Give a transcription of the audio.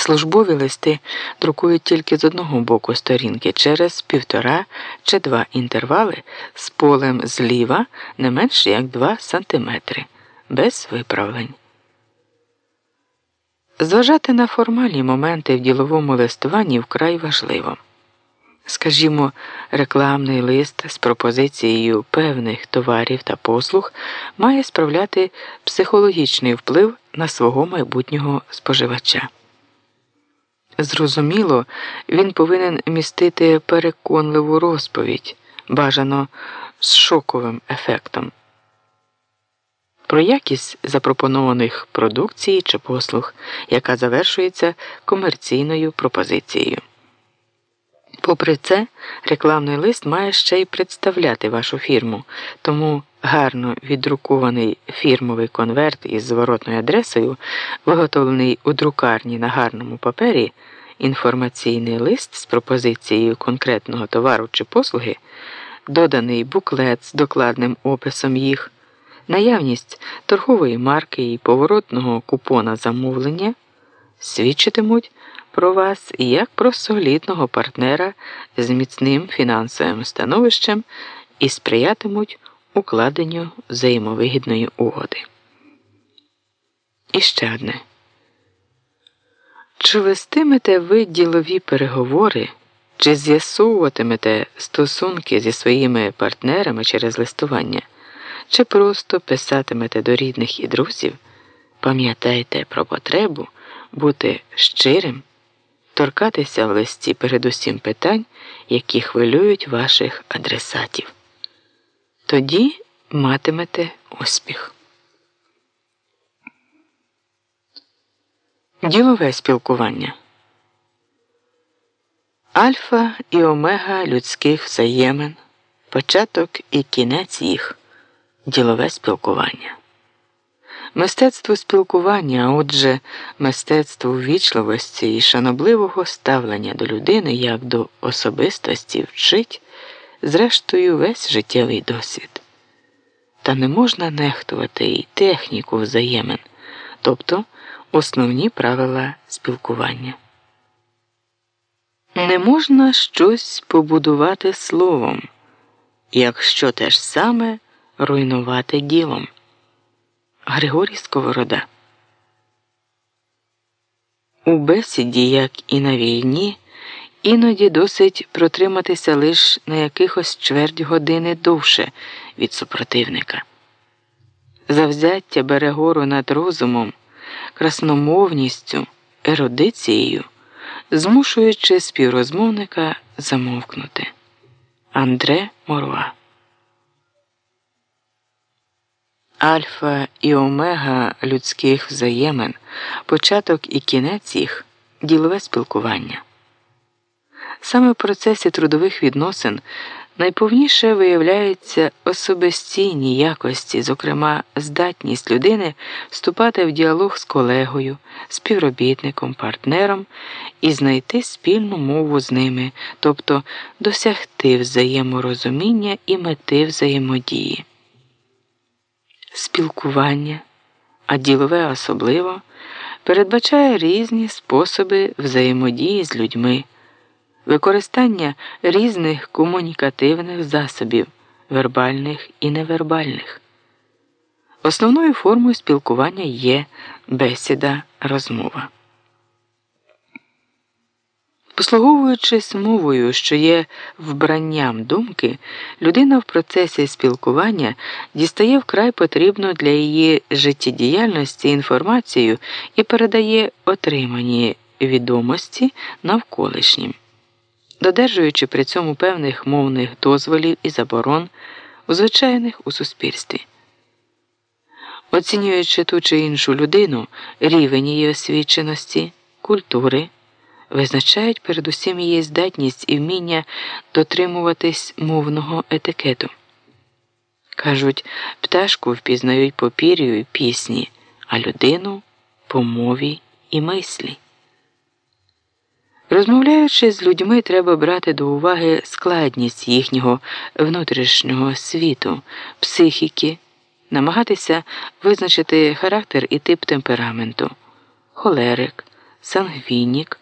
Службові листи друкують тільки з одного боку сторінки через півтора чи два інтервали з полем зліва не менше як 2 см, без виправлень. Зважати на формальні моменти в діловому листуванні вкрай важливо. Скажімо, рекламний лист з пропозицією певних товарів та послуг має справляти психологічний вплив на свого майбутнього споживача. Зрозуміло, він повинен містити переконливу розповідь, бажано з шоковим ефектом. Про якість запропонованих продукцій чи послуг, яка завершується комерційною пропозицією. Попри це, рекламний лист має ще й представляти вашу фірму, тому гарно віддрукований фірмовий конверт із зворотною адресою, виготовлений у друкарні на гарному папері, інформаційний лист з пропозицією конкретного товару чи послуги, доданий буклет з докладним описом їх, наявність торгової марки і поворотного купона замовлення свідчитимуть про вас як про солідного партнера з міцним фінансовим становищем і сприятимуть укладенню взаємовигідної угоди. І ще одне. Чи вестимете ви ділові переговори, чи з'ясовуватимете стосунки зі своїми партнерами через листування, чи просто писатимете до рідних і друзів, пам'ятайте про потребу бути щирим торкатися в листі передусім питань, які хвилюють ваших адресатів. Тоді матимете успіх. Ділове спілкування. Альфа і омега людських взаємин, початок і кінець їх ділове спілкування. Мистецтво спілкування, а отже, мистецтво ввічливості і шанобливого ставлення до людини як до особистості вчить, зрештою, весь життєвий досвід. Та не можна нехтувати і техніку взаємин, тобто основні правила спілкування. Не можна щось побудувати словом, якщо те ж саме руйнувати ділом. Григорій Сковорода. У бесіді, як і на війні, іноді досить протриматися лише на якихось чверть години довше від супротивника. Завзяття бере гору над розумом, красномовністю, ерудицією, змушуючи співрозмовника замовкнути. Андре Моруа Альфа і омега людських взаємин, початок і кінець їх ділове спілкування. Саме в процесі трудових відносин найповніше виявляються особистійні якості, зокрема, здатність людини вступати в діалог з колегою, співробітником, партнером і знайти спільну мову з ними, тобто досягти взаєморозуміння і мети взаємодії спілкування, а ділове особливо передбачає різні способи взаємодії з людьми, використання різних комунікативних засобів, вербальних і невербальних. Основною формою спілкування є бесіда розмова. Послуговуючись мовою, що є вбранням думки, людина в процесі спілкування дістає вкрай потрібну для її життєдіяльності інформацію і передає отримані відомості навколишнім, додержуючи при цьому певних мовних дозволів і заборон, у звичайних у суспільстві. Оцінюючи ту чи іншу людину, рівень її освіченості, культури визначають передусім її здатність і вміння дотримуватись мовного етикету. Кажуть, пташку впізнають по пір'ю і пісні, а людину по мові і мислі. Розмовляючи з людьми, треба брати до уваги складність їхнього внутрішнього світу, психіки, намагатися визначити характер і тип темпераменту, холерик сангвінік,